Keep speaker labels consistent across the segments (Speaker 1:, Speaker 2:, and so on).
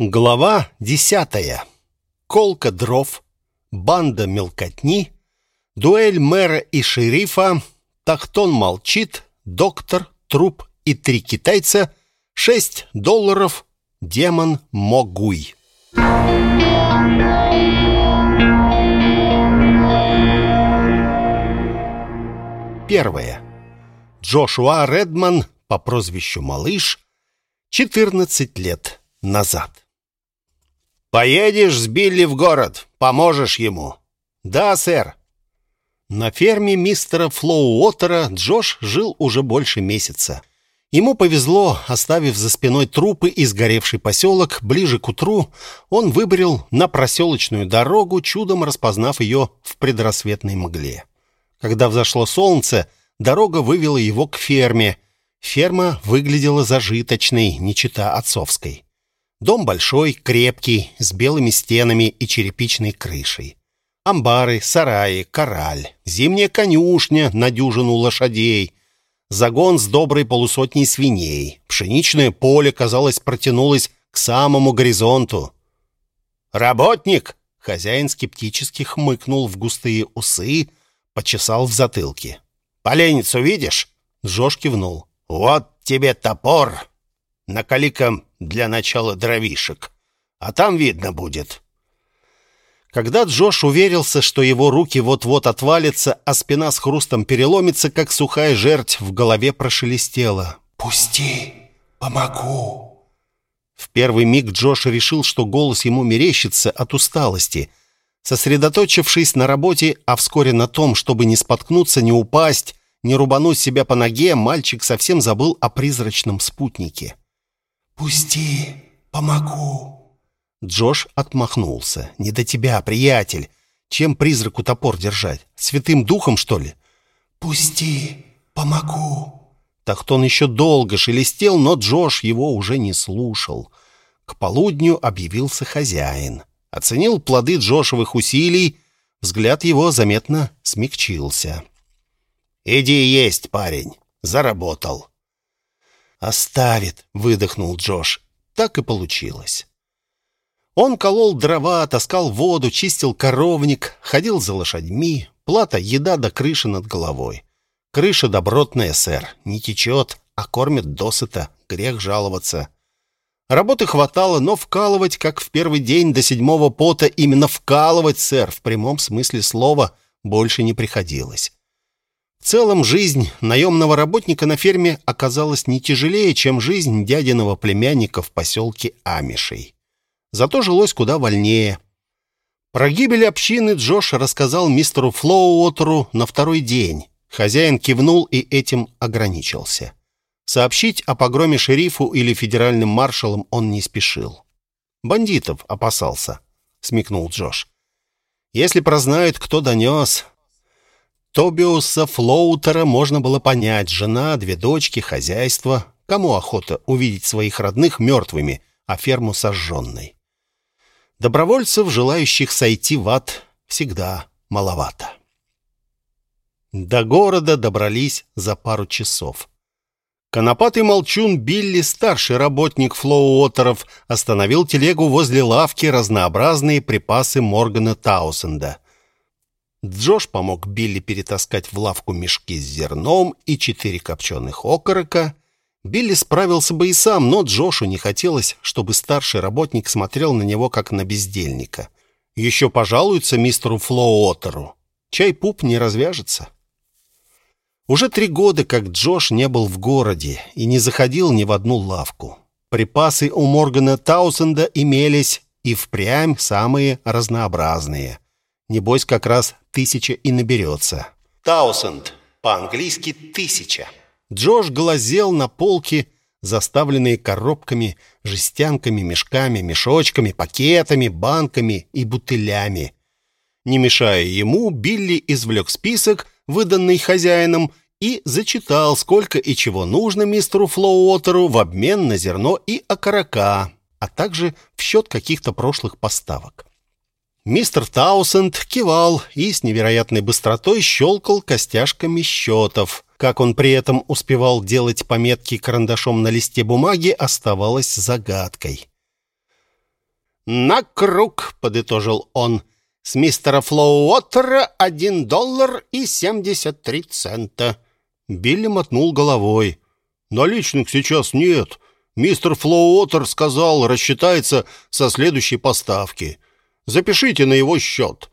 Speaker 1: Глава десятая. Колка дров, банда мелкотни, дуэль мэра и шерифа, Тахтон молчит, доктор, труп и три китайца, шесть долларов, демон Могуй. Первое. Джошуа Редман по прозвищу Малыш, 14 лет назад. «Поедешь с Билли в город, поможешь ему». «Да, сэр». На ферме мистера Флоуотера Джош жил уже больше месяца. Ему повезло, оставив за спиной трупы и сгоревший поселок, ближе к утру он выбрел на проселочную дорогу, чудом распознав ее в предрассветной мгле. Когда взошло солнце, дорога вывела его к ферме. Ферма выглядела зажиточной, не чета отцовской. Дом большой, крепкий, с белыми стенами и черепичной крышей. Амбары, сараи, кораль, зимняя конюшня на дюжину лошадей, загон с доброй полусотней свиней. Пшеничное поле, казалось, протянулось к самому горизонту. «Работник!» — хозяин скептически хмыкнул в густые усы, почесал в затылке. «Поленницу видишь?» — Джош кивнул. «Вот тебе топор! Накали-ка для начала дровишек, а там видно будет». Когда Джош уверился, что его руки вот-вот отвалятся, а спина с хрустом переломится, как сухая жерть, в голове прошелестело.
Speaker 2: «Пусти, помогу».
Speaker 1: В первый миг Джош решил, что голос ему мерещится от усталости. Сосредоточившись на работе, а вскоре на том, чтобы не споткнуться, не упасть, не рубануть себя по ноге, мальчик совсем забыл о призрачном спутнике.
Speaker 2: «Пусти, помогу».
Speaker 1: Джош отмахнулся. «Не до тебя, приятель. Чем призраку топор держать? Святым духом, что ли?»
Speaker 2: «Пусти, помогу».
Speaker 1: Тахтон еще долго шелестел, но Джош его уже не слушал. К полудню объявился хозяин. Оценил плоды Джошевых усилий, взгляд его заметно смягчился. «Иди есть, парень, заработал». «Оставит», — выдохнул Джош. Так и получилось. Он колол дрова, таскал воду, чистил коровник, ходил за лошадьми. Плата, еда до крыши над головой. Крыша добротная, сэр, не течет, а кормит досыта, грех жаловаться. Работы хватало, но вкалывать, как в первый день до седьмого пота, именно вкалывать, сэр, в прямом смысле слова, больше не приходилось. В целом, жизнь наемного работника на ферме оказалась не тяжелее, чем жизнь дядиного племянника в поселке Амишей. Зато жилось куда вольнее. Про гибель общины Джош рассказал мистеру Флоуотеру на второй день. Хозяин кивнул и этим ограничился. Сообщить о погроме шерифу или федеральным маршалам он не спешил. «Бандитов опасался», — смекнул Джош. «Если прознают, кто донес...» Тобиуса Флоутера можно было понять. Жена, две дочки, хозяйство. Кому охота увидеть своих родных мертвыми, а ферму сожженной? Добровольцев, желающих сойти в ад, всегда маловато. До города добрались за пару часов. Конопатый молчун Билли, старший работник Флоуотеров, остановил телегу возле лавки разнообразные припасы Моргана Таусенда. Джош помог Билли перетаскать в лавку мешки с зерном и четыре копченых окорока — Билли справился бы и сам, но Джошу не хотелось, чтобы старший работник смотрел на него как на бездельника. Еще пожалуются мистеру Флоуотеру. Чай-пуп не развяжется. Уже три года, как Джош не был в городе и не заходил ни в одну лавку. Припасы у Моргана Таусенда имелись и впрямь самые разнообразные. Небось, как раз тысяча и наберется. Таусенд, по-английски «тысяча». Джош глазел на полки, заставленные коробками, жестянками, мешками, мешочками, пакетами, банками и бутылями. Не мешая ему, Билли извлек список, выданный хозяином, и зачитал, сколько и чего нужно мистеру Флоуотеру в обмен на зерно и окорока, а также в счет каких-то прошлых поставок. Мистер Таусенд кивал и с невероятной быстротой щелкал костяшками счетов. Как он при этом успевал делать пометки карандашом на листе бумаги, оставалось загадкой. «На круг», — подытожил он. «С мистера Флоуотера один доллар и семьдесят три цента». Билли мотнул головой. «Наличных сейчас нет. Мистер Флоуотер сказал, рассчитается со следующей поставки. Запишите на его счет».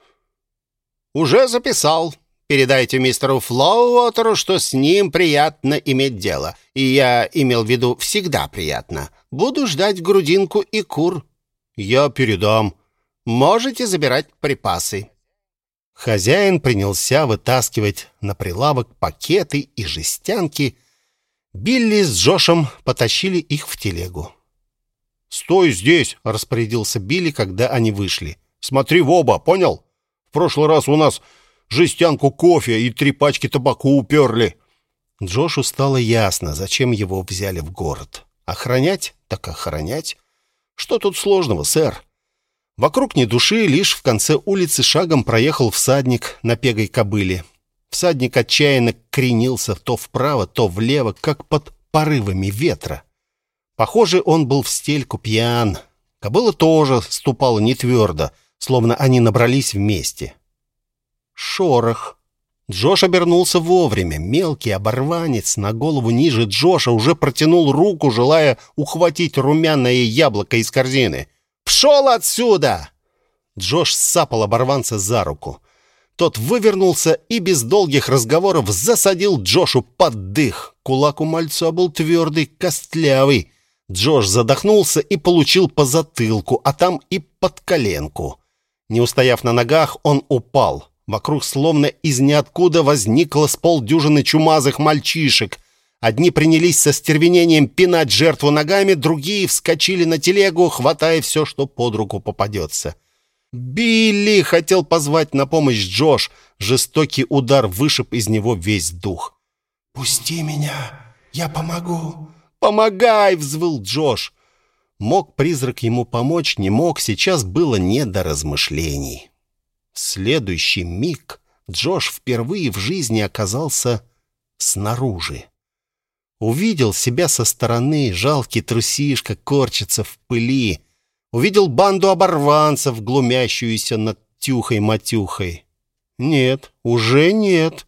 Speaker 1: «Уже записал. Передайте мистеру Флоуотеру, что с ним приятно иметь дело. И я имел в виду всегда приятно. Буду ждать грудинку и кур». «Я передам». «Можете забирать припасы». Хозяин принялся вытаскивать на прилавок пакеты и жестянки. Билли с Джошем потащили их в телегу. «Стой здесь!» — распорядился Билли, когда они вышли. «Смотри в оба, понял? В прошлый раз у нас жестянку кофе и три пачки табаку уперли». Джошу стало ясно, зачем его взяли в город. Охранять? Так охранять. Что тут сложного, сэр? Вокруг ни души, лишь в конце улицы шагом проехал всадник на пегой кобыле. Всадник отчаянно кренился то вправо, то влево, как под порывами ветра. Похоже, он был в стельку пьян. Кобыла тоже ступала не твердо, словно они набрались вместе. Шорох. Джош обернулся вовремя. Мелкий оборванец на голову ниже Джоша уже протянул руку, желая ухватить румяное яблоко из корзины. «Пшел отсюда!» Джош сапал оборванца за руку. Тот вывернулся и без долгих разговоров засадил Джошу под дых. Кулак у мальца был твердый, костлявый. Джош задохнулся и получил по затылку, а там и под коленку. Не устояв на ногах, он упал. Вокруг словно из ниоткуда возникло с полдюжины чумазых мальчишек. Одни принялись со стервенением пинать жертву ногами, другие вскочили на телегу, хватая все, что под руку попадется. «Билли!» — хотел позвать на помощь Джош. Жестокий удар вышиб из него весь дух.
Speaker 2: «Пусти меня! Я помогу!»
Speaker 1: «Помогай!» — взвыл Джош. Мог призрак ему помочь, не мог, сейчас было не до размышлений. В следующий миг Джош впервые в жизни оказался снаружи. Увидел себя со стороны, жалкий трусишка корчится в пыли. Увидел банду оборванцев, глумящуюся над тюхой-матюхой. Нет, уже нет.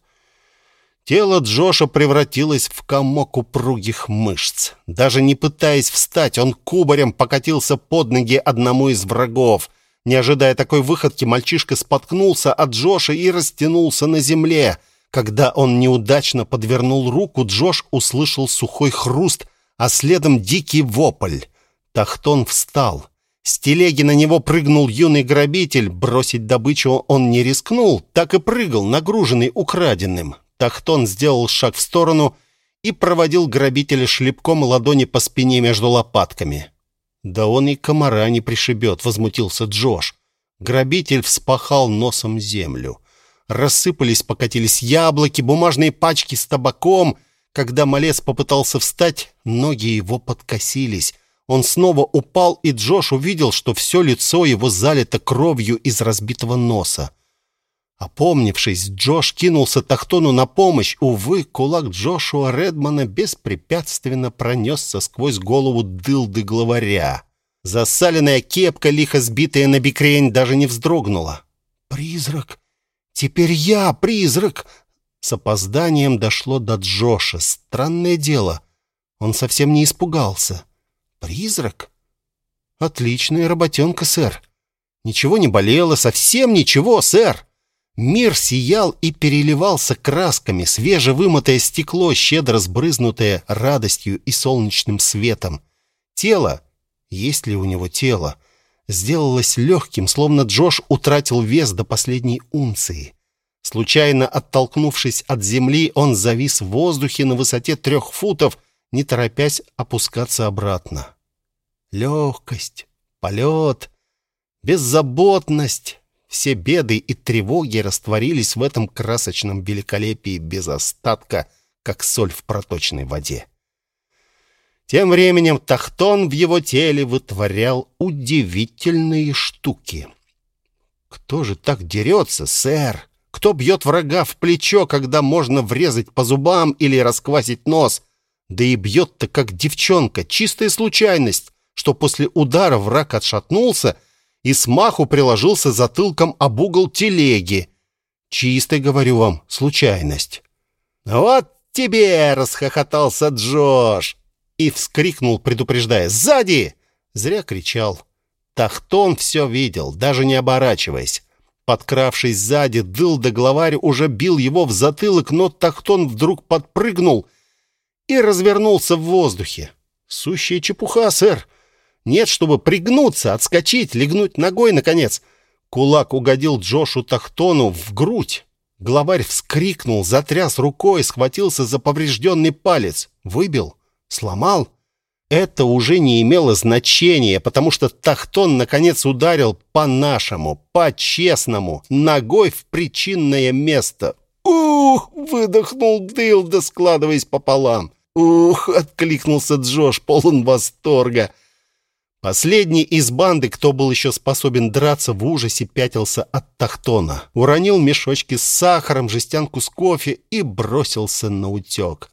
Speaker 1: Тело Джоша превратилось в комок упругих мышц. Даже не пытаясь встать, он кубарем покатился под ноги одному из врагов. Не ожидая такой выходки, мальчишка споткнулся от Джоша и растянулся на земле. Когда он неудачно подвернул руку, Джош услышал сухой хруст, а следом дикий вопль. Тахтон встал. С телеги на него прыгнул юный грабитель. Бросить добычу он не рискнул, так и прыгал, нагруженный украденным. Тахтон сделал шаг в сторону и проводил грабителя шлепком ладони по спине между лопатками. «Да он и комара не пришибет», — возмутился Джош. Грабитель вспахал носом землю. Рассыпались, покатились яблоки, бумажные пачки с табаком. Когда малец попытался встать, ноги его подкосились. Он снова упал, и Джош увидел, что все лицо его залито кровью из разбитого носа. Опомнившись, Джош кинулся Тахтону на помощь. Увы, кулак Джошуа Редмана беспрепятственно пронесся сквозь голову дылды главаря. Засаленная кепка, лихо сбитая на бикрень, даже не вздрогнула. «Призрак! Теперь я призрак!» С опозданием дошло до Джоша. Странное дело. Он совсем не испугался. «Призрак? Отличная работенка, сэр. Ничего не болело, совсем ничего, сэр!» Мир сиял и переливался красками, свежевымытое стекло, щедро сбрызнутое радостью и солнечным светом. Тело, есть ли у него тело, сделалось легким, словно Джош утратил вес до последней унции. Случайно оттолкнувшись от земли, он завис в воздухе на высоте трех футов, не торопясь опускаться обратно. Легкость, полет, беззаботность, все беды и тревоги растворились в этом красочном великолепии без остатка, как соль в проточной воде. Тем временем Тахтон в его теле вытворял удивительные штуки. «Кто же так дерется, сэр? Кто бьет врага в плечо, когда можно врезать по зубам или расквасить нос? Да и бьет-то как девчонка, чистая случайность, что после удара враг отшатнулся — и смаху приложился затылком об угол телеги. Чистая, говорю вам, случайность. «Вот тебе!» — расхохотался Джош и вскрикнул, предупреждая «Сзади!» Зря кричал. Тахтон все видел, даже не оборачиваясь. Подкравшись сзади, дылда главарь уже бил его в затылок, но Тахтон вдруг подпрыгнул и развернулся в воздухе. Сущая чепуха, сэр. Нет, чтобы пригнуться, отскочить, легнуть ногой, наконец. Кулак угодил Джошу Тахтону в грудь. Главарь вскрикнул, затряс рукой, схватился за поврежденный палец. Выбил? Сломал? Это уже не имело значения, потому что Тахтон наконец ударил по-нашему, по-честному, ногой в причинное место. «Ух!» — выдохнул Дылда, складываясь пополам. «Ух!» — откликнулся Джош, полон восторга. Последний из банды, кто был еще способен драться, в ужасе пятился от Тахтона. Уронил мешочки с сахаром, жестянку с кофе и бросился на утек.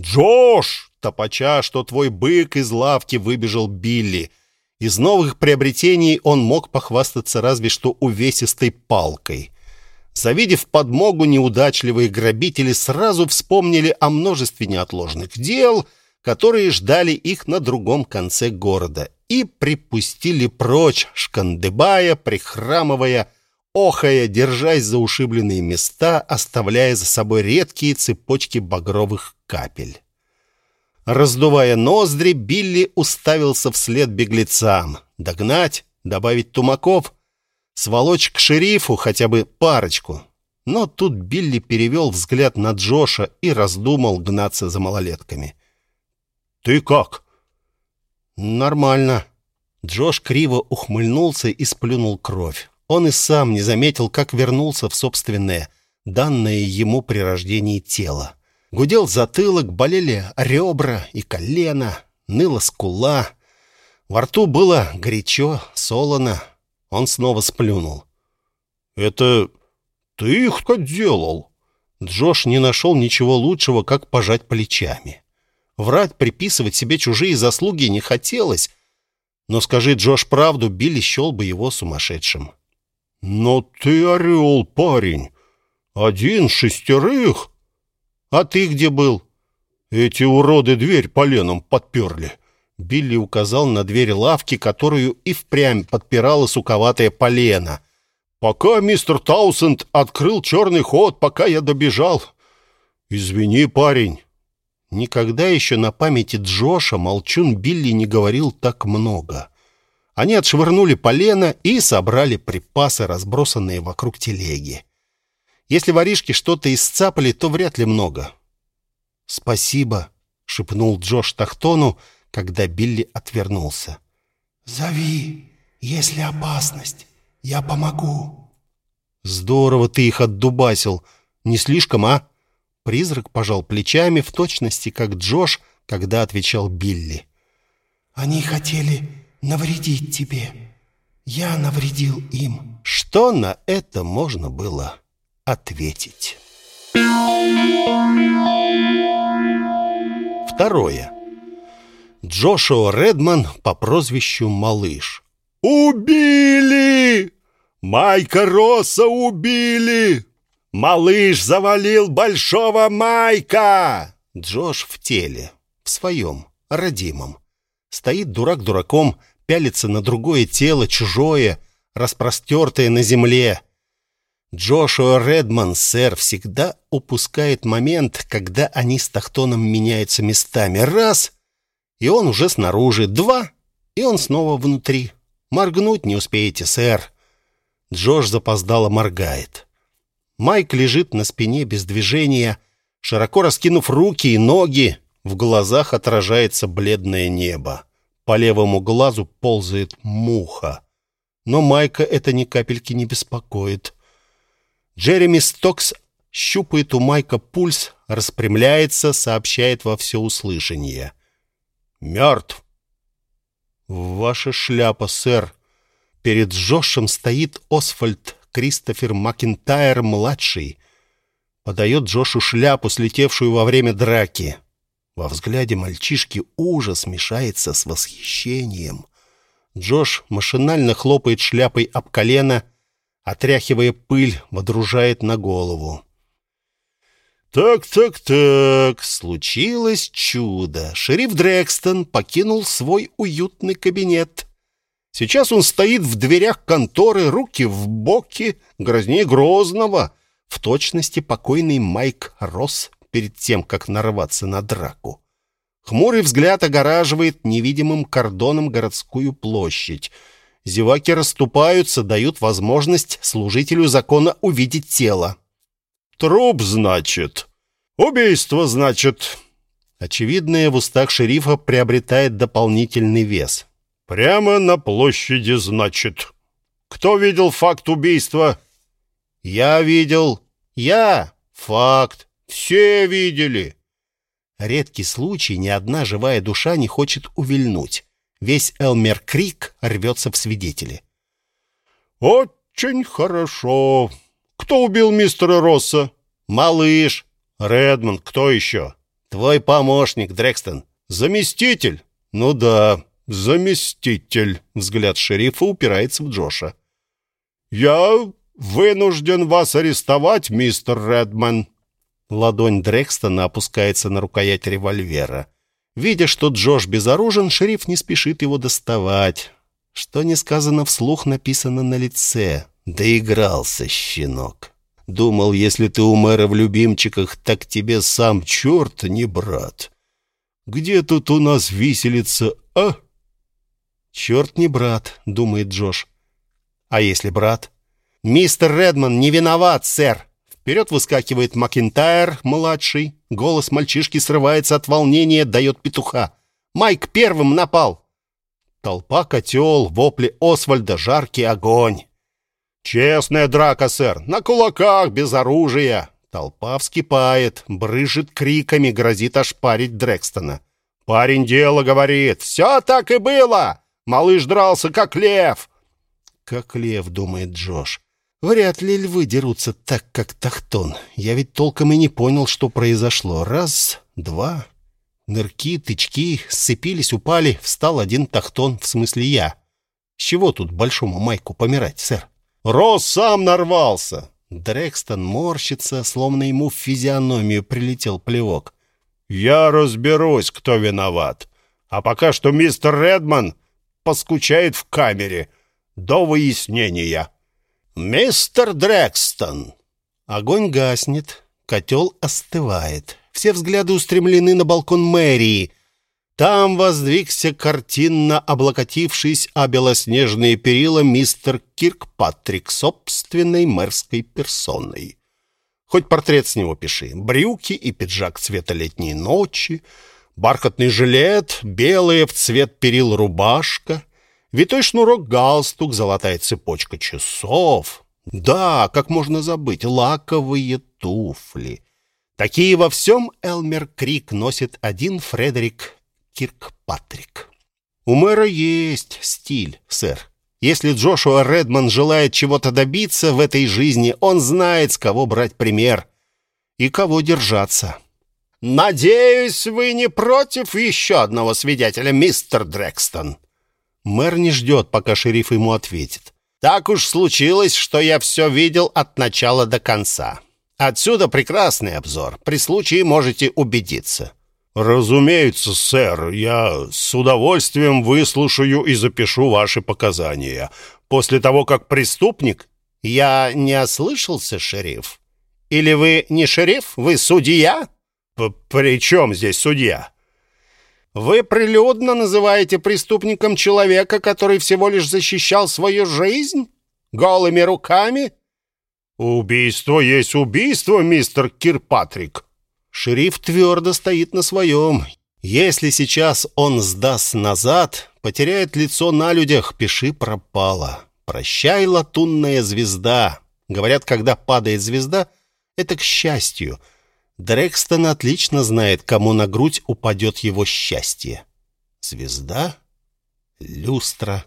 Speaker 1: «Джош!» — топача, что твой бык из лавки выбежал Билли. Из новых приобретений он мог похвастаться разве что увесистой палкой. Завидев подмогу, неудачливые грабители сразу вспомнили о множестве неотложных дел, которые ждали их на другом конце города, и припустили прочь, шкандыбая, прихрамывая, охая, держась за ушибленные места, оставляя за собой редкие цепочки багровых капель. Раздувая ноздри, Билли уставился вслед беглецам. Догнать, добавить тумаков, сволочь к шерифу хотя бы парочку. Но тут Билли перевел взгляд на Джоша и раздумал гнаться за малолетками. «Ты как?» «Нормально». Джош криво ухмыльнулся и сплюнул кровь. Он и сам не заметил, как вернулся в собственное, данное ему при рождении тело. Гудел затылок, болели ребра и колено, ныла скула. Во рту было горячо, солоно. Он снова сплюнул. «Это ты их делал?» Джош не нашел ничего лучшего, как пожать плечами. Врать, приписывать себе чужие заслуги не хотелось. Но скажи Джош правду, Билли счел бы его сумасшедшим. «Но ты орел, парень! Один шестерых!» «А ты где был?» «Эти уроды дверь поленом подперли». Билли указал на дверь лавки, которую и впрямь подпирала суковатая полена. «Пока мистер Таусенд открыл черный ход, пока я добежал. Извини, парень». Никогда еще на памяти Джоша молчун Билли не говорил так много. Они отшвырнули полено и собрали припасы, разбросанные вокруг телеги. Если воришки что-то исцапали, то вряд ли много. «Спасибо», — шепнул Джош Тахтону, когда Билли отвернулся.
Speaker 2: «Зови, если опасность. Я помогу».
Speaker 1: «Здорово ты их отдубасил. Не слишком, а?» Призрак пожал плечами в точности, как Джош, когда отвечал Билли.
Speaker 2: «Они хотели навредить тебе. Я навредил им».
Speaker 1: Что на это можно было ответить? Второе. Джошуа Редман по прозвищу Малыш. «Убили! Майка Росса убили! Малыш завалил большого Майка!» Джош в теле, в своем, родимом. Стоит дурак дураком, пялится на другое тело, чужое, распростертое на земле. Джошуа Редман, сэр, всегда упускает момент, когда они с Тахтоном меняются местами. Раз — и он уже снаружи. Два — и он снова внутри. Моргнуть не успеете, сэр. Джош запоздало моргает. Майк лежит на спине без движения, широко раскинув руки и ноги. В глазах отражается бледное небо. По левому глазу ползает муха. Но Майка это ни капельки не беспокоит. Джереми Стокс щупает у Майка пульс, распрямляется, сообщает во всеуслышание. «Мертв!» «Ваша шляпа, сэр!» Перед Джошем стоит Освальд Кристофер Макинтайр-младший. Подает Джошу шляпу, слетевшую во время драки. Во взгляде мальчишки ужас мешается с восхищением. Джош машинально хлопает шляпой об колено, отряхивая пыль, водружает на голову. Так, так, так, случилось чудо. Шериф Дрекстон покинул свой уютный кабинет. Сейчас он стоит в дверях конторы, руки в боки, грознее Грозного, в точности покойный Майк Росс перед тем, как нарваться на драку. Хмурый взгляд огораживает невидимым кордоном городскую площадь. Зеваки расступаются, дают возможность служителю закона увидеть тело. «Труп, значит. Убийство, значит». Очевидное в устах шерифа приобретает дополнительный вес. «Прямо на площади, значит. Кто видел факт убийства?» «Я видел. Я. Факт. Все видели». Редкий случай, ни одна живая душа не хочет увильнуть. Весь Элмер Крик рвется в свидетели. «Очень хорошо. Кто убил мистера Росса?» «Малыш. Редмонд. Кто еще?» «Твой помощник, Дрекстон». «Заместитель?» «Ну да, заместитель». Взгляд шерифа упирается в Джоша. «Я вынужден вас арестовать, мистер Редман». Ладонь Дрекстона опускается на рукоять револьвера. Видя, что Джош безоружен, шериф не спешит его доставать. Что не сказано вслух, написано на лице. Доигрался, щенок. Думал, если ты у мэра в любимчиках, так тебе сам черт не брат. Где тут у нас виселица, а? Черт не брат, думает Джош. А если брат? Мистер Редман не виноват, сэр. Вперед выскакивает Макинтайр, младший. Голос мальчишки срывается от волнения, дает петуха. Майк первым напал. Толпа, котел, вопли Освальда, жаркий огонь. «Честная драка, сэр, на кулаках, без оружия!» Толпа вскипает, брыжет криками, грозит ошпарить Дрекстона. «Парень дело говорит, все так и было! Малыш дрался, как лев!» «Как лев», — думает Джош. «Вряд ли львы дерутся так, как Тахтон. Я ведь толком и не понял, что произошло. Раз, два...» Нырки, тычки, сцепились, упали, встал один Тахтон, в смысле я. С чего тут большому Майку помирать, сэр? Рос сам нарвался. Дрекстон морщится, словно ему в физиономию прилетел плевок. «Я разберусь, кто виноват. А пока что мистер Редман поскучает в камере до выяснения». «Мистер Дрекстон!» Огонь гаснет, котел остывает. Все взгляды устремлены на балкон мэрии — там воздвигся картинно облокотившись о белоснежные перила мистер Киркпатрик собственной мэрской персоной. Хоть портрет с него пиши. Брюки и пиджак цвета летней ночи, бархатный жилет, белая в цвет перил рубашка, витой шнурок галстук, золотая цепочка часов. Да, как можно забыть, лаковые туфли. Такие во всем Элмер Крик носит один Фредерик Киркпатрик. У мэра есть стиль, сэр. Если Джошуа Редман желает чего-то добиться в этой жизни, он знает, с кого брать пример и кого держаться. «Надеюсь, вы не против еще одного свидетеля, мистер Дрекстон?» Мэр не ждет, пока шериф ему ответит. «Так уж случилось, что я все видел от начала до конца. Отсюда прекрасный обзор. При случае можете убедиться». «Разумеется, сэр, я с удовольствием выслушаю и запишу ваши показания. После того, как преступник...» «Я не ослышался, шериф? Или вы не шериф, вы судья?» «При чем здесь судья?» «Вы прилюдно называете преступником человека, который всего лишь защищал свою жизнь? Голыми руками?» «Убийство есть убийство, мистер Кирпатрик», Шериф твердо стоит на своем. Если сейчас он сдаст назад, потеряет лицо на людях, пиши пропало. Прощай, латунная звезда. Говорят, когда падает звезда, это к счастью. Дрекстон отлично знает, кому на грудь упадет его счастье. Звезда? Люстра.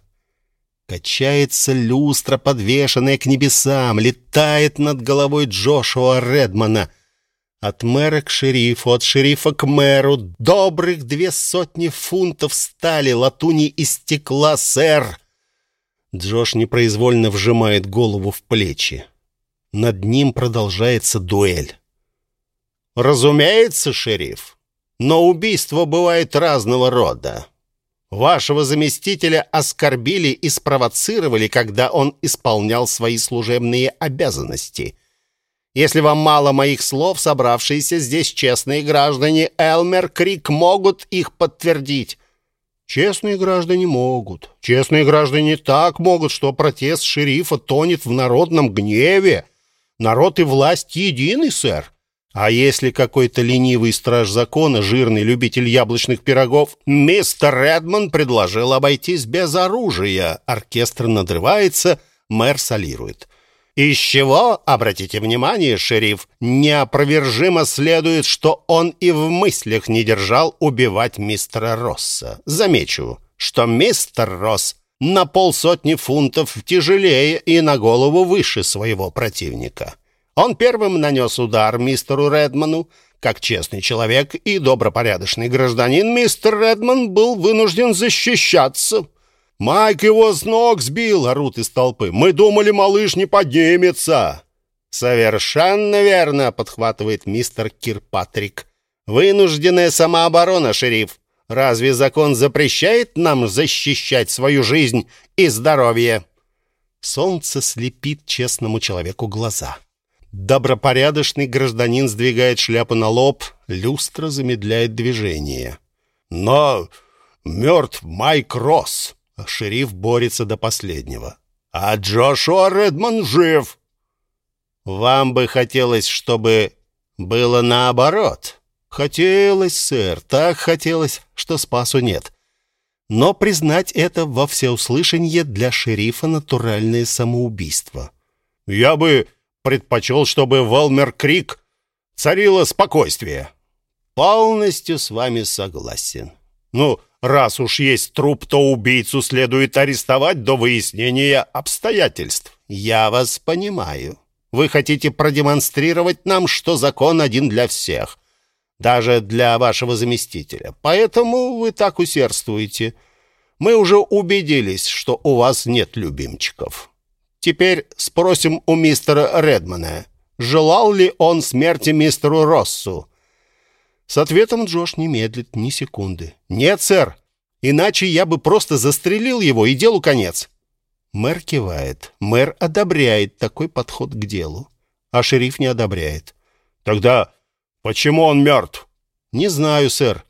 Speaker 1: Качается люстра, подвешенная к небесам, летает над головой Джошуа Редмана — От мэра к шерифу, от шерифа к мэру добрых две сотни фунтов стали, латуни и стекла, сэр. Джош непроизвольно вжимает голову в плечи. Над ним продолжается дуэль. Разумеется, шериф, но убийства бывают разного рода. Вашего заместителя оскорбили и спровоцировали, когда он исполнял свои служебные обязанности. Если вам мало моих слов, собравшиеся здесь честные граждане Элмер Крик могут их подтвердить. Честные граждане могут. Честные граждане так могут, что протест шерифа тонет в народном гневе. Народ и власть едины, сэр. А если какой-то ленивый страж закона, жирный любитель яблочных пирогов, мистер Редман предложил обойтись без оружия. Оркестр надрывается, мэр солирует. Из чего, обратите внимание, шериф, неопровержимо следует, что он и в мыслях не держал убивать мистера Росса. Замечу, что мистер Росс на полсотни фунтов тяжелее и на голову выше своего противника. Он первым нанес удар мистеру Редману. Как честный человек и добропорядочный гражданин, мистер Редман был вынужден защищаться. «Майк его с ног сбил!» — орут из толпы. «Мы думали, малыш не поднимется!» «Совершенно верно!» — подхватывает мистер Кирпатрик. «Вынужденная самооборона, шериф. Разве закон запрещает нам защищать свою жизнь и здоровье?» Солнце слепит честному человеку глаза. Добропорядочный гражданин сдвигает шляпу на лоб, люстра замедляет движение. «Но мертв Майк Росс!» Шериф борется до последнего. «А Джошуа Редман жив!» «Вам бы хотелось, чтобы было наоборот?» «Хотелось, сэр, так хотелось, что спасу нет». Но признать это во всеуслышание для шерифа натуральное самоубийство. «Я бы предпочел, чтобы в Элмер-Крик царило спокойствие». «Полностью с вами согласен». «Ну, раз уж есть труп, то убийцу следует арестовать до выяснения обстоятельств». «Я вас понимаю. Вы хотите продемонстрировать нам, что закон один для всех, даже для вашего заместителя. Поэтому вы так усердствуете. Мы уже убедились, что у вас нет любимчиков». Теперь спросим у мистера Редмана, желал ли он смерти мистеру Россу. С ответом Джош не медлит ни секунды. «Нет, сэр, иначе я бы просто застрелил его, и делу конец». Мэр кивает. Мэр одобряет такой подход к делу, а шериф не одобряет. «Тогда почему он мертв?» «Не знаю, сэр.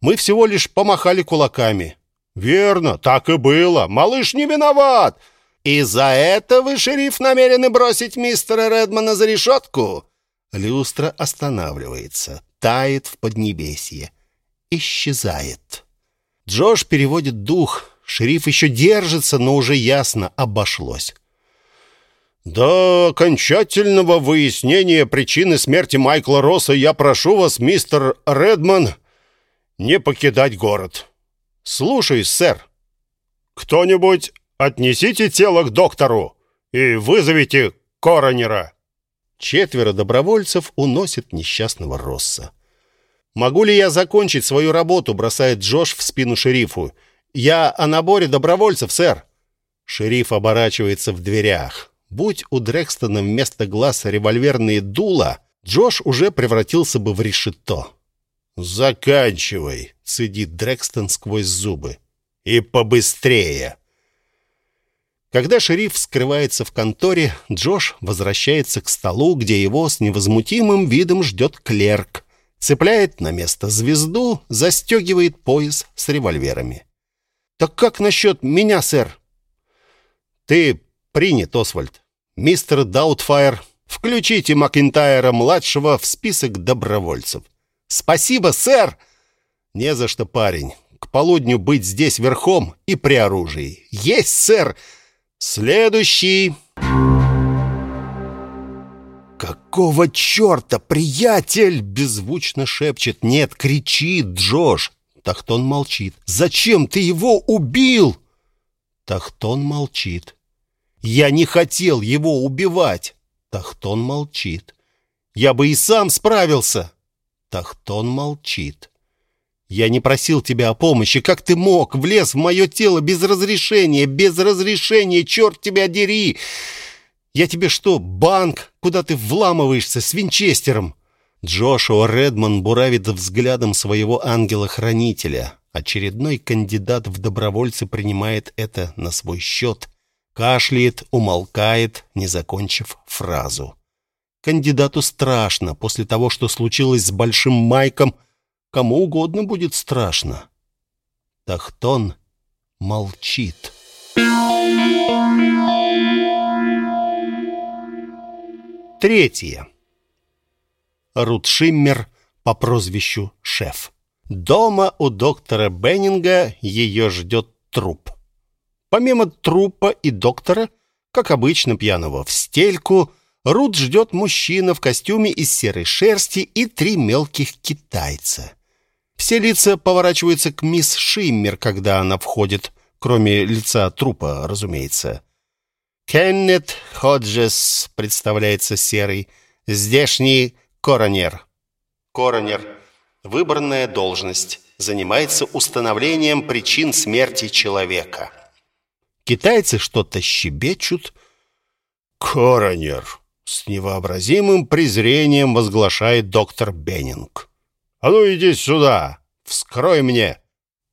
Speaker 1: Мы всего лишь помахали кулаками». «Верно, так и было. Малыш не виноват. «И за это вы, шериф, намерены бросить мистера Редмана за решетку?» Люстра останавливается, тает в поднебесье, исчезает. Джош переводит дух. Шериф еще держится, но уже ясно обошлось. «До окончательного выяснения причины смерти Майкла Росса я прошу вас, мистер Редман, не покидать город». «Слушаюсь, сэр». «Кто-нибудь Отнесите тело к доктору и вызовите коронера. Четверо добровольцев уносят несчастного Росса. «Могу ли я закончить свою работу?» — бросает Джош в спину шерифу. «Я о наборе добровольцев, сэр». Шериф оборачивается в дверях. Будь у Дрекстона вместо глаз револьверные дула, Джош уже превратился бы в решето. «Заканчивай», — цедит Дрекстон сквозь зубы. «И побыстрее». Когда шериф скрывается в конторе, Джош возвращается к столу, где его с невозмутимым видом ждет клерк. Цепляет на место звезду, застегивает пояс с револьверами. «Так как насчет меня, сэр?» «Ты принят, Освальд. Мистер Даутфайр, включите Макинтайра-младшего в список добровольцев». «Спасибо, сэр!» «Не за что, парень. К полудню быть здесь верхом и при оружии». «Есть, сэр!» Следующий. «Какого черта, приятель?» — беззвучно шепчет. «Нет, кричит Джош». Тахтон молчит. «Зачем ты его убил?» Тахтон молчит. «Я не хотел его убивать!» Тахтон молчит. Я бы и сам справился. Тахтон молчит. Я не просил тебя о помощи. Как ты мог? Влез в мое тело без разрешения, без разрешения, черт тебя дери! Я тебе что, банк, куда ты вламываешься с винчестером? Джошуа Редман буравит взглядом своего ангела-хранителя. Очередной кандидат в добровольцы принимает это на свой счет. Кашляет, умолкает, не закончив фразу. Кандидату страшно. После того, что случилось с Большим Майком, кому угодно будет страшно. Тахтон молчит. Третье. Рут Шиммер по прозвищу Шеф. Дома у доктора Беннинга ее ждет труп. Помимо трупа и доктора, как обычно пьяного в стельку, Рут ждет мужчина в костюме из серой шерсти и три мелких китайца. Все лица поворачиваются к мисс Шиммер, когда она входит, кроме лица трупа, разумеется. «Кеннет Ходжес», — представляется серый, — «здешний коронер». Коронер — выбранная должность, занимается установлением причин смерти человека. Китайцы что-то щебечут. «Коронер», с невообразимым презрением возглашает доктор Беннинг. «А ну иди сюда! Вскрой мне,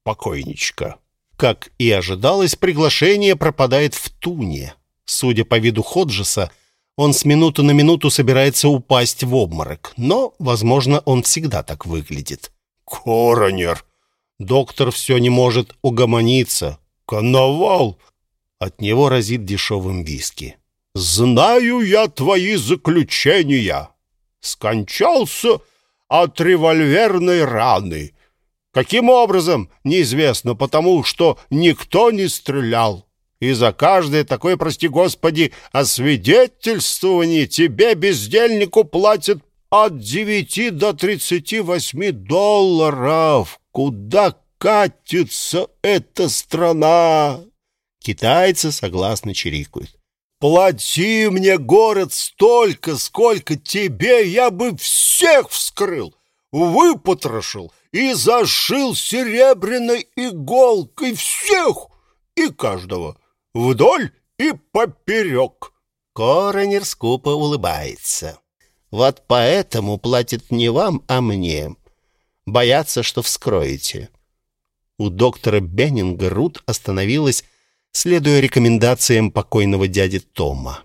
Speaker 1: покойничка!» Как и ожидалось, приглашение пропадает в туне. Судя по виду Ходжеса, он с минуты на минуту собирается упасть в обморок, но, возможно, он всегда так выглядит. «Коронер!» Доктор все не может угомониться. «Коновал!» От него разит дешевым виски. Знаю я твои заключения. Скончался от револьверной раны. Каким образом, неизвестно, потому что никто не стрелял. И за каждое такое, прости господи, освидетельствование тебе, бездельнику, платят от девяти до тридцати восьми долларов. Куда катится эта страна? Китайцы согласно чирикают. Плати мне, город, столько, сколько тебе, я бы всех вскрыл, выпотрошил и зашил серебряной иголкой всех и каждого, вдоль и поперек. Коронер скупо улыбается. Вот поэтому платит не вам, а мне. Боятся, что вскроете. У доктора Беннинга Рут остановилась следуя рекомендациям покойного дяди Тома.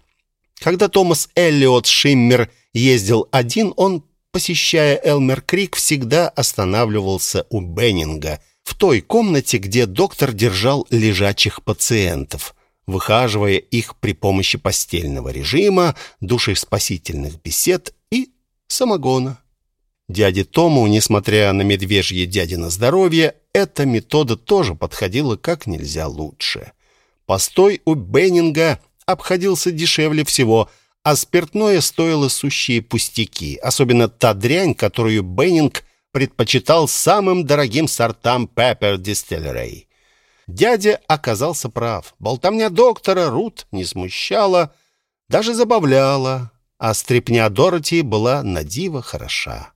Speaker 1: Когда Томас Эллиот Шиммер ездил один, он, посещая Элмер Крик, всегда останавливался у Беннинга, в той комнате, где доктор держал лежачих пациентов, выхаживая их при помощи постельного режима, душеспасительных бесед и самогона. Дяде Тому, несмотря на медвежье дядино здоровье, эта метода тоже подходила как нельзя лучше. Постой у Беннинга обходился дешевле всего, а спиртное стоило сущие пустяки, особенно та дрянь, которую Беннинг предпочитал самым дорогим сортам Pepper Distillery. Дядя оказался прав. Болтовня доктора Рут не смущала, даже забавляла, а стрепня Дороти была на диво хороша.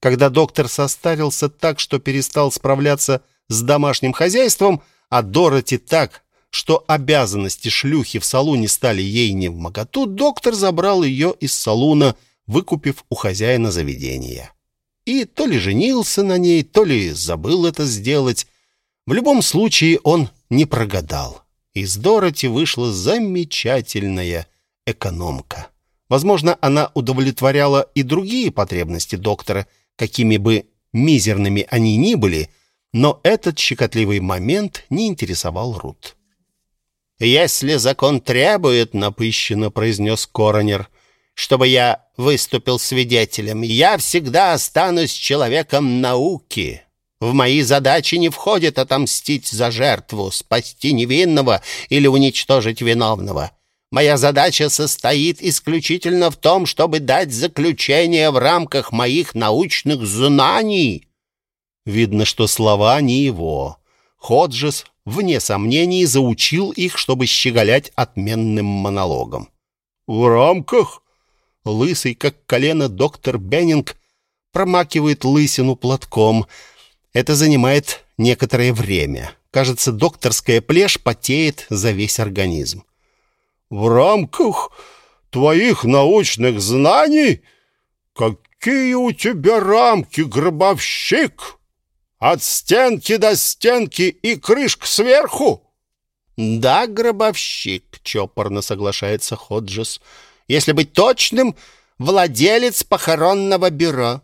Speaker 1: Когда доктор состарился так, что перестал справляться с домашним хозяйством, а Дороти так, что обязанности шлюхи в салуне стали ей не в моготу, доктор забрал ее из салуна, выкупив у хозяина заведения. И то ли женился на ней, то ли забыл это сделать. В любом случае он не прогадал. Из Дороти вышла замечательная экономка. Возможно, она удовлетворяла и другие потребности доктора, какими бы мизерными они ни были, но этот щекотливый момент не интересовал Рут. «Если закон требует, — напыщенно произнес коронер, — чтобы я выступил свидетелем, я всегда останусь человеком науки. В мои задачи не входит отомстить за жертву, спасти невинного или уничтожить виновного. Моя задача состоит исключительно в том, чтобы дать заключение в рамках моих научных знаний». Видно, что слова не его. Ходжес вне сомнений, заучил их, чтобы щеголять отменным монологом. «В рамках? Лысый, как колено, доктор Беннинг промакивает лысину платком. Это занимает некоторое время. Кажется, докторская плешь потеет за весь организм.
Speaker 3: «В рамках твоих научных знаний? Какие у тебя рамки, гробовщик? От стенки до стенки и крышка сверху?»
Speaker 1: «Да, гробовщик», — чопорно соглашается Ходжес. «Если быть точным, владелец похоронного бюро.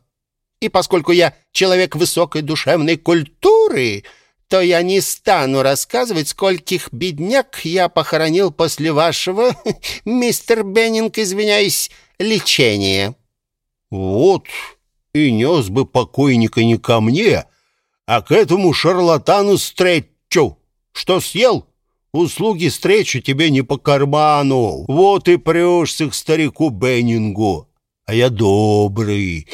Speaker 1: И поскольку я человек высокой душевной культуры, то я не стану рассказывать, скольких бедняк я похоронил после вашего, мистер Беннинг, извиняюсь, лечения».
Speaker 3: «Вот и нес бы покойника не ко мне, а к этому шарлатану Стретчу, что съел, Услуги встречи тебе не по карману. Вот и прешься к старику Беннингу. А я добрый.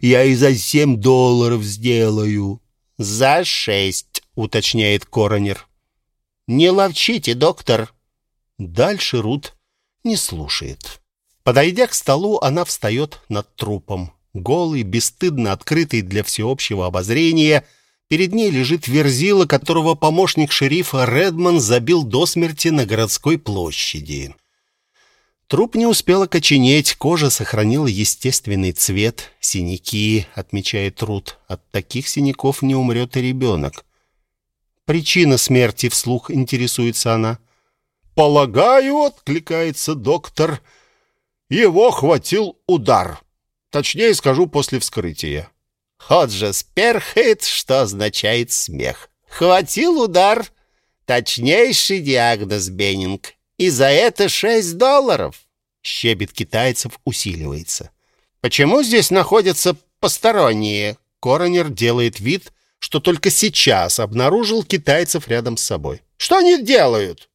Speaker 3: Я и за семь долларов сделаю.
Speaker 1: За шесть, уточняет коронер. Не ловчите, доктор. Дальше Рут не слушает. Подойдя к столу, она встает над трупом. Голый, бесстыдно открытый для всеобщего обозрения — Перед ней лежит верзила, которого помощник шерифа Редман забил до смерти на городской площади. Труп не успел окоченеть, кожа сохранила естественный цвет. Синяки, отмечает Рут, от таких синяков не умрет и ребенок. Причина смерти вслух интересуется она.
Speaker 3: «Полагаю, — откликается доктор, — его хватил удар. Точнее скажу после вскрытия.
Speaker 1: Ходжес перхает, что означает смех. Хватил удар. Точнейший диагноз, Беннинг. И за это шесть долларов. Щебет китайцев усиливается. Почему здесь находятся посторонние? Коронер делает вид, что только сейчас обнаружил китайцев рядом с собой. Что они делают?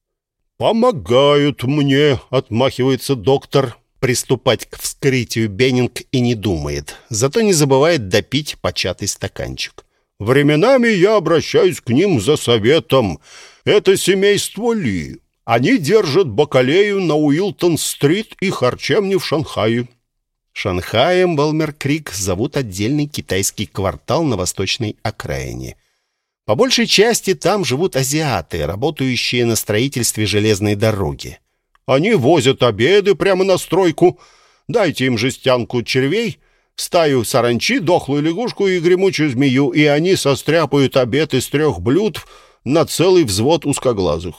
Speaker 3: «Помогают мне», — отмахивается доктор.
Speaker 1: Приступать к вскрытию Беннинг и не думает, зато не забывает допить початый стаканчик.
Speaker 3: «Временами я обращаюсь к ним за советом. Это семейство Ли. Они держат бакалею на Уилтон-стрит и харчевни в Шанхае».
Speaker 1: Шанхаем Балмер-Крик зовут отдельный китайский квартал на восточной окраине. По большей части там живут азиаты, работающие на строительстве железной дороги.
Speaker 3: Они возят обеды прямо на стройку. Дайте им жестянку червей, стаю саранчи, дохлую лягушку и гремучую змею, и они состряпают обед из трех блюд на целый взвод узкоглазых.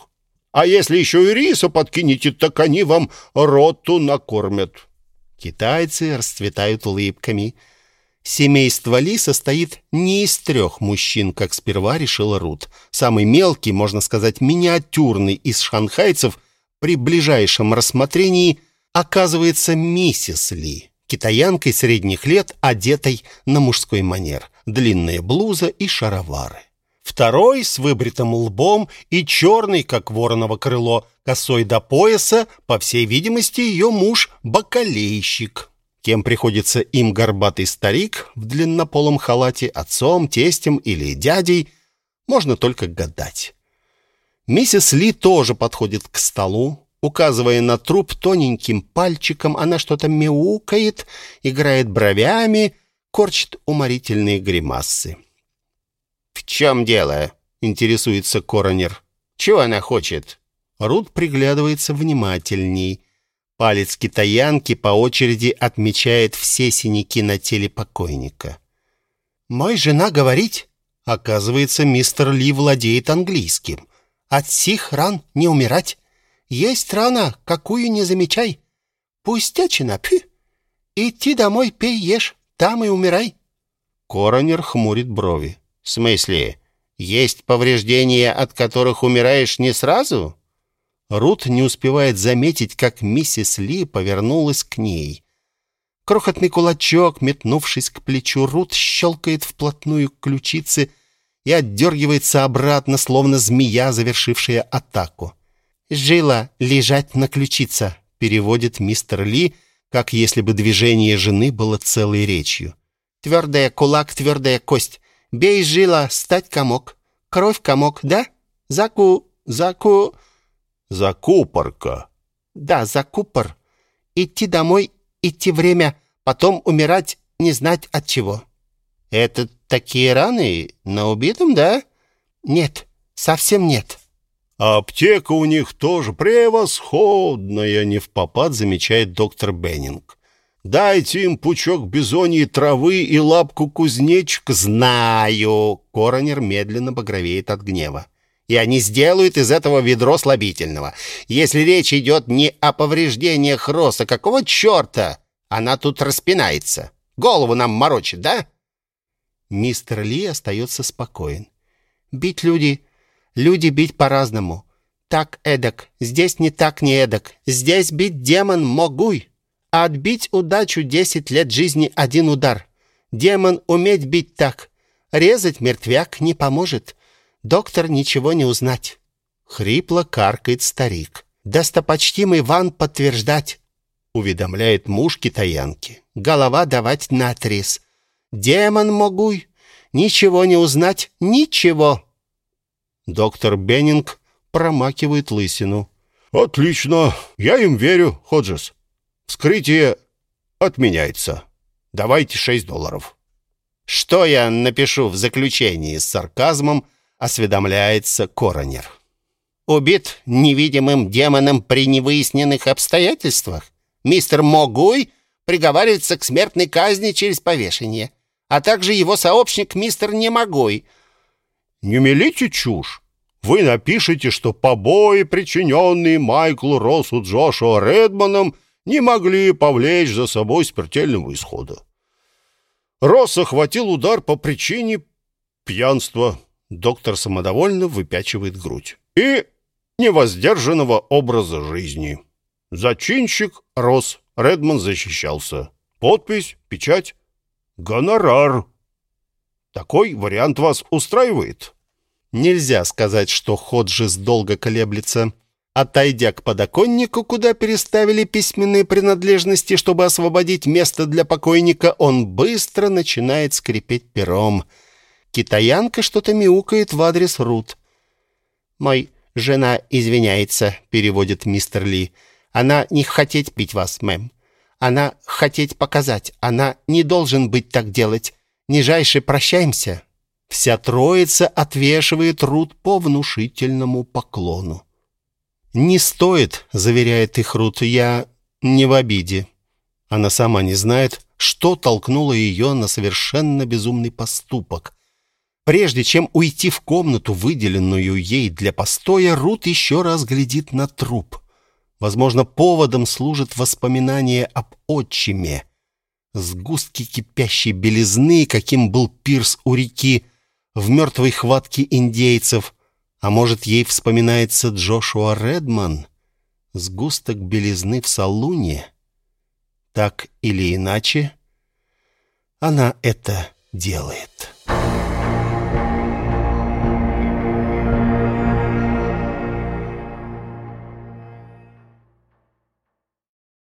Speaker 3: А если еще и риса подкинете, так они вам роту накормят».
Speaker 1: Китайцы расцветают улыбками. Семейство Ли состоит не из трех мужчин, как сперва решила Рут. Самый мелкий, можно сказать, миниатюрный из шанхайцев – при ближайшем рассмотрении оказывается миссис Ли, китаянкой средних лет, одетой на мужской манер, длинная блуза и шаровары. Второй с выбритым лбом и черный, как вороново крыло, косой до пояса, по всей видимости, ее муж – бакалейщик. Кем приходится им горбатый старик в длиннополом халате, отцом, тестем или дядей, можно только гадать. Миссис Ли тоже подходит к столу. Указывая на труп тоненьким пальчиком, она что-то мяукает, играет бровями, корчит уморительные гримасы. «В чем дело?» — интересуется коронер. «Чего она хочет?» Рут приглядывается внимательней. Палец китаянки по очереди отмечает все синяки на теле покойника. «Мой жена говорить?» Оказывается, мистер Ли владеет английским. От сих ран не умирать. Есть рана, какую не замечай. Пустячина, пи. Идти домой, пей, ешь, там и умирай. Коронер хмурит брови. В смысле, есть повреждения, от которых умираешь не сразу? Рут не успевает заметить, как миссис Ли повернулась к ней. Крохотный кулачок, метнувшись к плечу, Рут щелкает вплотную к ключице и отдергивается обратно, словно змея, завершившая атаку. «Жила лежать на ключице», — переводит мистер Ли, как если бы движение жены было целой речью. «Твердая кулак, твердая кость. Бей жила, стать комок. Кровь комок, да? Заку... заку...»
Speaker 3: «Закупорка».
Speaker 1: «Да, закупор. Идти домой
Speaker 4: идти время, потом умирать, не знать от чего».
Speaker 1: «Это такие раны на убитом, да?»
Speaker 4: «Нет, совсем нет».
Speaker 3: Аптека у них тоже превосходная, не в попад замечает доктор Беннинг. Дайте им пучок бизоньей травы и лапку кузнечика.
Speaker 1: Знаю. Коронер медленно багровеет от гнева. И они сделают из этого ведро слабительного. Если речь идет не о повреждениях роса, какого черта она тут распинается? Голову нам морочит, да?
Speaker 4: Мистер Ли остается спокоен. Бить люди Люди бить по-разному. Так эдак, здесь не так не эдак. Здесь бить демон могуй. А отбить удачу десять лет жизни один удар. Демон уметь бить так. Резать мертвяк не поможет. Доктор ничего не узнать. Хрипло каркает старик. Достопочтимый Ван подтверждать. Уведомляет муж китаянки. Голова давать наотрез. Демон могуй. Ничего не узнать, ничего.
Speaker 1: Доктор Беннинг промакивает лысину.
Speaker 3: «Отлично. Я им верю, Ходжес. Вскрытие отменяется. Давайте шесть долларов».
Speaker 1: «Что я напишу в заключении?» С сарказмом осведомляется коронер. «Убит невидимым демоном при невыясненных обстоятельствах? Мистер Могуй приговаривается к смертной казни через повешение, а также его сообщник мистер Немогой —
Speaker 3: не мелите чушь. Вы напишите, что побои, причиненные Майклу Россу Джошуа Редманом, не могли повлечь за собой смертельного исхода. Росс охватил удар по причине пьянства. Доктор самодовольно выпячивает грудь. И невоздержанного образа жизни. Зачинщик Росс. Редман защищался. Подпись, печать, гонорар. Такой вариант вас устраивает?
Speaker 1: Нельзя сказать, что Ходжес долго колеблется. Отойдя к подоконнику, куда переставили письменные принадлежности, чтобы освободить место для покойника, он быстро начинает скрипеть пером. Китаянка что-то мяукает в адрес Рут. «Мой жена извиняется», — переводит мистер Ли. «Она не хотеть пить вас, мэм. Она хотеть показать. Она не должен быть так делать. Нижайше прощаемся». Вся троица отвешивает Рут по внушительному поклону. «Не стоит», — заверяет их Рут, — «я не в обиде». Она сама не знает, что толкнуло ее на совершенно безумный поступок. Прежде чем уйти в комнату, выделенную ей для постоя, Рут еще раз глядит на труп. Возможно, поводом служит воспоминание об отчиме. Сгустки кипящей белизны, каким был пирс у реки, в мертвой хватке индейцев. А может, ей вспоминается Джошуа Редман? Сгусток белизны в салуне? Так или иначе, она это делает».